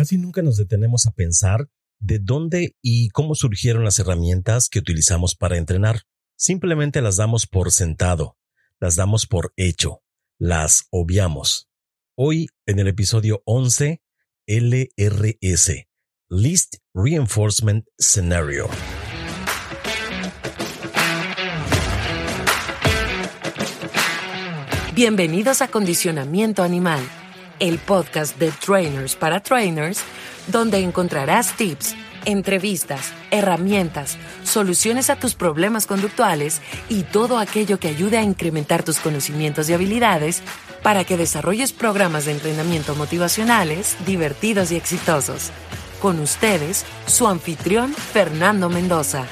Casi nunca nos detenemos a pensar de dónde y cómo surgieron las herramientas que utilizamos para entrenar. Simplemente las damos por sentado, las damos por hecho, las obviamos. Hoy, en el episodio 11, LRS, List Reinforcement Scenario. Bienvenidos a Condicionamiento Animal, el podcast de Trainers para Trainers, donde encontrarás tips, entrevistas, herramientas, soluciones a tus problemas conductuales y todo aquello que ayude a incrementar tus conocimientos y habilidades para que desarrolles programas de entrenamiento motivacionales, divertidos y exitosos. Con ustedes, su anfitrión Fernando Mendoza.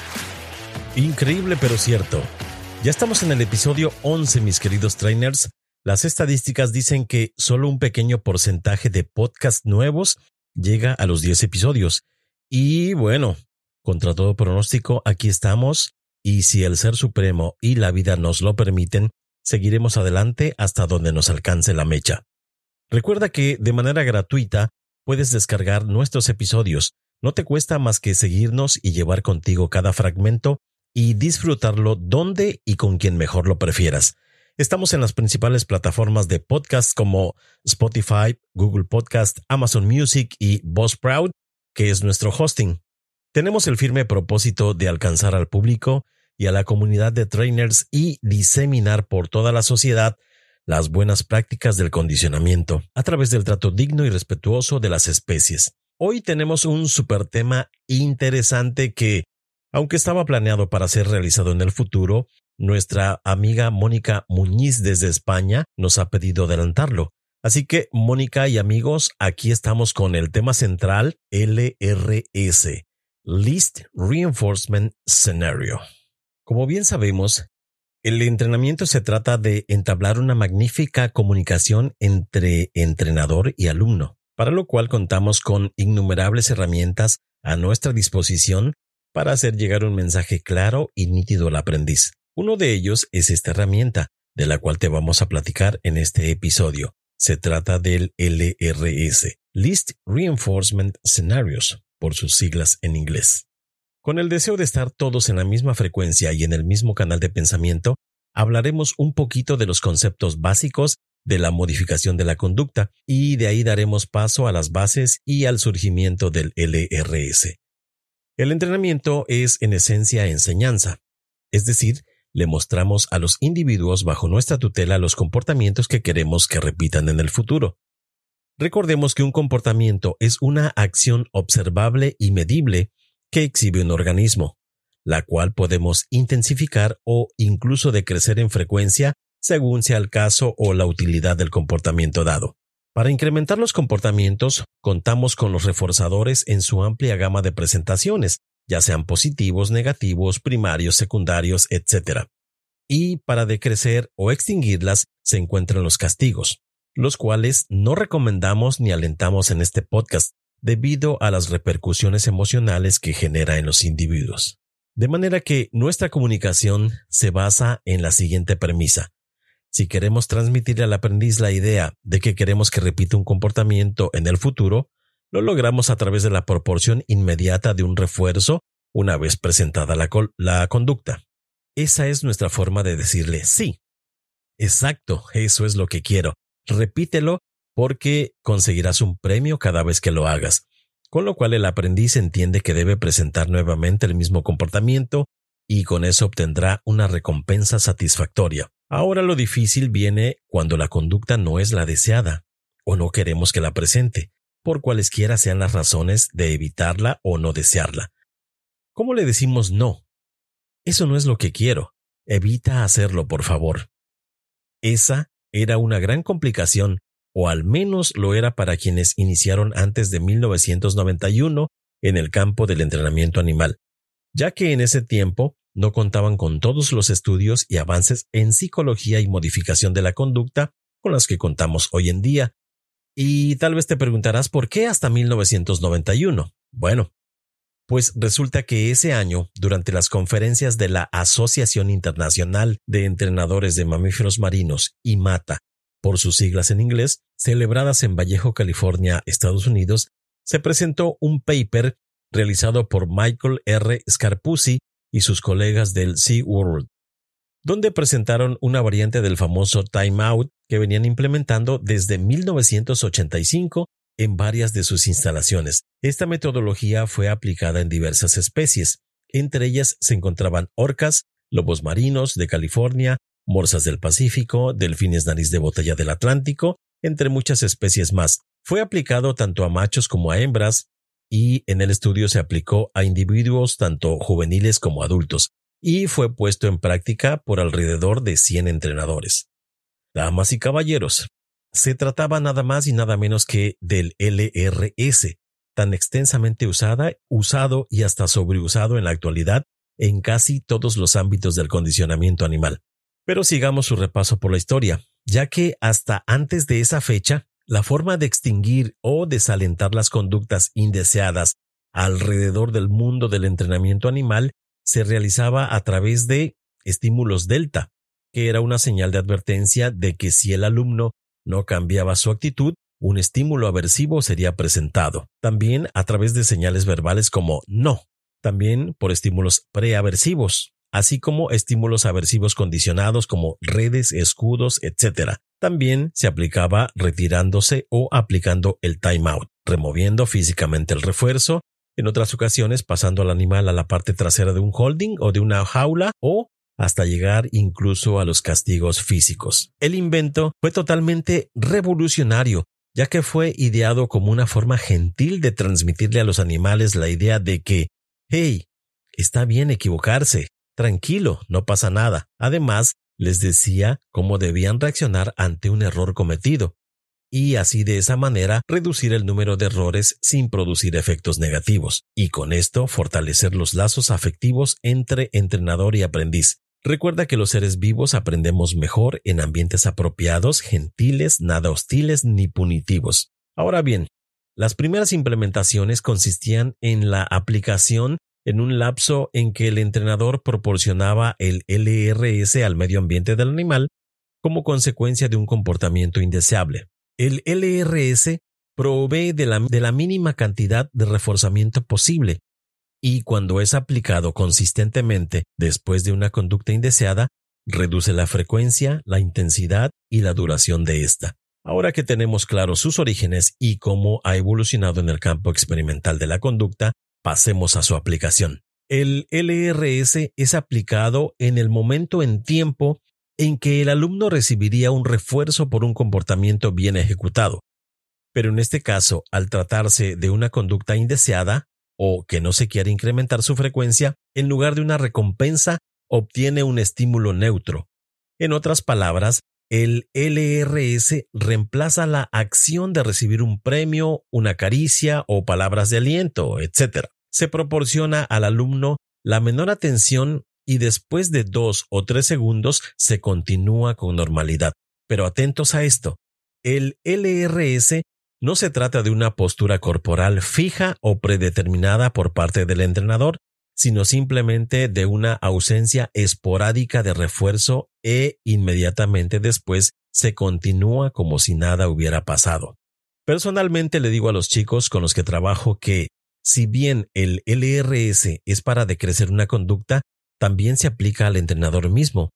Increíble pero cierto. Ya estamos en el episodio 11, mis queridos trainers, las estadísticas dicen que solo un pequeño porcentaje de podcasts nuevos llega a los 10 episodios. Y bueno, contra todo pronóstico, aquí estamos y si el Ser Supremo y la vida nos lo permiten, seguiremos adelante hasta donde nos alcance la mecha. Recuerda que de manera gratuita puedes descargar nuestros episodios. No te cuesta más que seguirnos y llevar contigo cada fragmento y disfrutarlo donde y con quien mejor lo prefieras. Estamos en las principales plataformas de podcast como Spotify, Google Podcast, Amazon Music y Buzzsprout, que es nuestro hosting. Tenemos el firme propósito de alcanzar al público y a la comunidad de trainers y diseminar por toda la sociedad las buenas prácticas del condicionamiento a través del trato digno y respetuoso de las especies. Hoy tenemos un super tema interesante que, aunque estaba planeado para ser realizado en el futuro, nuestra amiga Mónica Muñiz desde España nos ha pedido adelantarlo. Así que, Mónica y amigos, aquí estamos con el tema central LRS, List Reinforcement Scenario. Como bien sabemos, el entrenamiento se trata de entablar una magnífica comunicación entre entrenador y alumno, para lo cual contamos con innumerables herramientas a nuestra disposición para hacer llegar un mensaje claro y nítido al aprendiz. Uno de ellos es esta herramienta, de la cual te vamos a platicar en este episodio. Se trata del LRS, List Reinforcement Scenarios, por sus siglas en inglés. Con el deseo de estar todos en la misma frecuencia y en el mismo canal de pensamiento, hablaremos un poquito de los conceptos básicos de la modificación de la conducta y de ahí daremos paso a las bases y al surgimiento del LRS. El entrenamiento es en esencia enseñanza, es decir, le mostramos a los individuos bajo nuestra tutela los comportamientos que queremos que repitan en el futuro. Recordemos que un comportamiento es una acción observable y medible que exhibe un organismo, la cual podemos intensificar o incluso decrecer en frecuencia según sea el caso o la utilidad del comportamiento dado. Para incrementar los comportamientos, contamos con los reforzadores en su amplia gama de presentaciones, ya sean positivos, negativos, primarios, secundarios, etc. Y para decrecer o extinguirlas se encuentran los castigos, los cuales no recomendamos ni alentamos en este podcast debido a las repercusiones emocionales que genera en los individuos. De manera que nuestra comunicación se basa en la siguiente premisa. Si queremos transmitir al aprendiz la idea de que queremos que repita un comportamiento en el futuro, lo logramos a través de la proporción inmediata de un refuerzo una vez presentada la, la conducta. Esa es nuestra forma de decirle sí. Exacto, eso es lo que quiero. Repítelo porque conseguirás un premio cada vez que lo hagas, con lo cual el aprendiz entiende que debe presentar nuevamente el mismo comportamiento y con eso obtendrá una recompensa satisfactoria. Ahora lo difícil viene cuando la conducta no es la deseada o no queremos que la presente por cualesquiera sean las razones de evitarla o no desearla. ¿Cómo le decimos no? Eso no es lo que quiero. Evita hacerlo, por favor. Esa era una gran complicación, o al menos lo era para quienes iniciaron antes de 1991 en el campo del entrenamiento animal, ya que en ese tiempo no contaban con todos los estudios y avances en psicología y modificación de la conducta con los que contamos hoy en día, y tal vez te preguntarás por qué hasta 1991. Bueno, pues resulta que ese año, durante las conferencias de la Asociación Internacional de Entrenadores de Mamíferos Marinos, IMATA, por sus siglas en inglés, celebradas en Vallejo, California, Estados Unidos, se presentó un paper realizado por Michael R. Scarpuzzi y sus colegas del SeaWorld, donde presentaron una variante del famoso timeout que venían implementando desde 1985 en varias de sus instalaciones. Esta metodología fue aplicada en diversas especies. Entre ellas se encontraban orcas, lobos marinos de California, morsas del Pacífico, delfines nariz de botella del Atlántico, entre muchas especies más. Fue aplicado tanto a machos como a hembras, y en el estudio se aplicó a individuos tanto juveniles como adultos, y fue puesto en práctica por alrededor de 100 entrenadores. Damas y caballeros, se trataba nada más y nada menos que del LRS, tan extensamente usada, usado y hasta sobreusado en la actualidad en casi todos los ámbitos del condicionamiento animal. Pero sigamos su repaso por la historia, ya que hasta antes de esa fecha, la forma de extinguir o desalentar las conductas indeseadas alrededor del mundo del entrenamiento animal se realizaba a través de estímulos delta, que era una señal de advertencia de que si el alumno no cambiaba su actitud, un estímulo aversivo sería presentado. También a través de señales verbales como no, también por estímulos preaversivos, así como estímulos aversivos condicionados como redes, escudos, etc. También se aplicaba retirándose o aplicando el timeout, removiendo físicamente el refuerzo, en otras ocasiones pasando al animal a la parte trasera de un holding o de una jaula o hasta llegar incluso a los castigos físicos. El invento fue totalmente revolucionario, ya que fue ideado como una forma gentil de transmitirle a los animales la idea de que, hey, está bien equivocarse, tranquilo, no pasa nada. Además, les decía cómo debían reaccionar ante un error cometido, y así de esa manera reducir el número de errores sin producir efectos negativos, y con esto fortalecer los lazos afectivos entre entrenador y aprendiz. Recuerda que los seres vivos aprendemos mejor en ambientes apropiados, gentiles, nada hostiles ni punitivos. Ahora bien, las primeras implementaciones consistían en la aplicación en un lapso en que el entrenador proporcionaba el LRS al medio ambiente del animal como consecuencia de un comportamiento indeseable. El LRS provee de la, mínima cantidad de reforzamiento posible y cuando es aplicado consistentemente después de una conducta indeseada, reduce la frecuencia, la intensidad y la duración de esta. Ahora que tenemos claros sus orígenes y cómo ha evolucionado en el campo experimental de la conducta, Pasemos a su aplicación. El LRS es aplicado en el momento en tiempo en que el alumno recibiría un refuerzo por un comportamiento bien ejecutado. Pero en este caso, al tratarse de una conducta indeseada o que no se quiere incrementar su frecuencia, en lugar de una recompensa, obtiene un estímulo neutro. En otras palabras, el LRS reemplaza la acción de recibir un premio, una caricia o palabras de aliento, etc. Se proporciona al alumno la menor atención y después de dos o tres segundos se continúa con normalidad. Pero atentos a esto, el LRS no se trata de una postura corporal fija o predeterminada por parte del entrenador, sino simplemente de una ausencia esporádica de refuerzo e inmediatamente después se continúa como si nada hubiera pasado. Personalmente le digo a los chicos con los que trabajo que, si bien el LRS es para decrecer una conducta, también se aplica al entrenador mismo,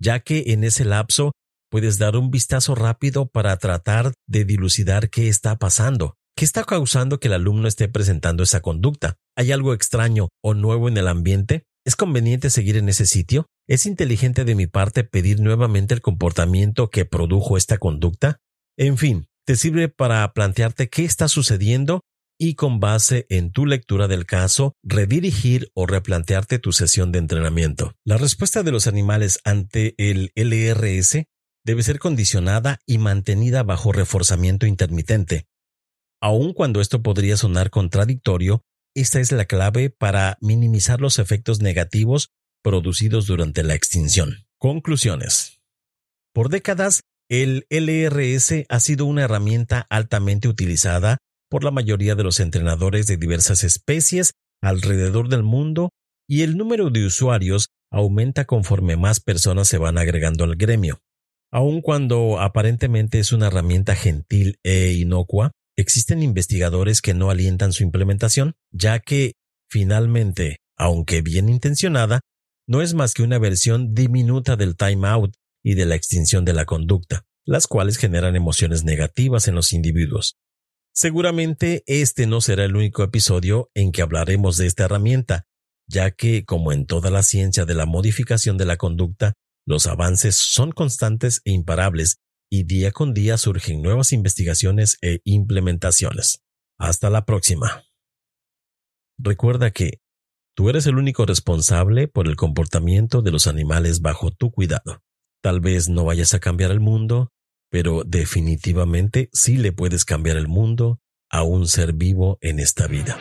ya que en ese lapso puedes dar un vistazo rápido para tratar de dilucidar qué está pasando, qué está causando que el alumno esté presentando esa conducta. ¿Hay algo extraño o nuevo en el ambiente? ¿Es conveniente seguir en ese sitio? ¿Es inteligente de mi parte pedir nuevamente el comportamiento que produjo esta conducta? En fin, te sirve para plantearte qué está sucediendo y con base en tu lectura del caso, redirigir o replantearte tu sesión de entrenamiento. La respuesta de los animales ante el LRS debe ser condicionada y mantenida bajo reforzamiento intermitente. Aun cuando esto podría sonar contradictorio, esta es la clave para minimizar los efectos negativos producidos durante la extinción. Conclusiones. Por décadas, el LRS ha sido una herramienta altamente utilizada por la mayoría de los entrenadores de diversas especies alrededor del mundo y el número de usuarios aumenta conforme más personas se van agregando al gremio. Aun cuando aparentemente es una herramienta gentil e inocua, existen investigadores que no alientan su implementación, ya que, finalmente, aunque bien intencionada, no es más que una versión diminuta del timeout y de la extinción de la conducta, las cuales generan emociones negativas en los individuos. Seguramente este no será el único episodio en que hablaremos de esta herramienta, ya que, como en toda la ciencia de la modificación de la conducta, los avances son constantes e imparables y día con día surgen nuevas investigaciones e implementaciones. Hasta la próxima. Recuerda que tú eres el único responsable por el comportamiento de los animales bajo tu cuidado. Tal vez no vayas a cambiar el mundo, pero definitivamente sí le puedes cambiar el mundo a un ser vivo en esta vida.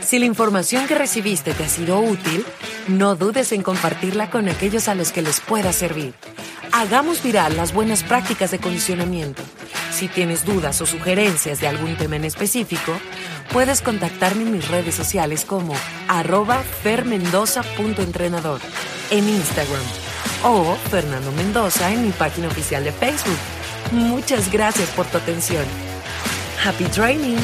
Si la información que recibiste te ha sido útil, no dudes en compartirla con aquellos a los que les pueda servir. Hagamos viral las buenas prácticas de condicionamiento. Si tienes dudas o sugerencias de algún tema en específico, puedes contactarme en mis redes sociales como arroba fermendoza.entrenador en Instagram o Fernando Mendoza en mi página oficial de Facebook. Muchas gracias por tu atención. Happy Training.